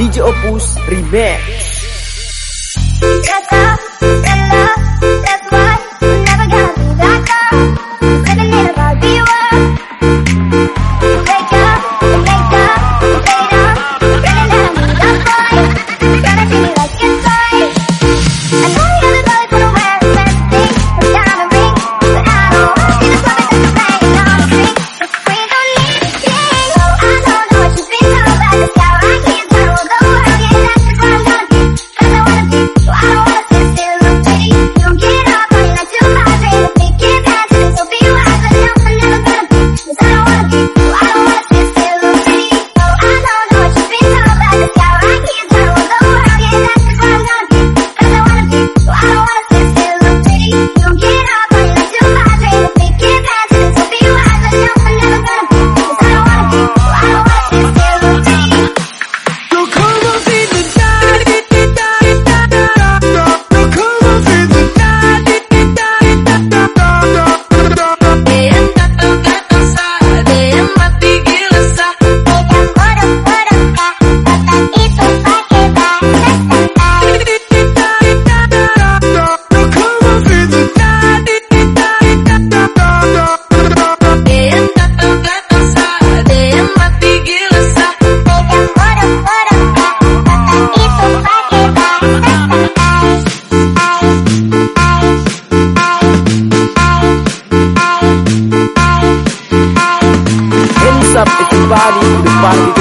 DJ Opus Remix. Hands up everybody quarto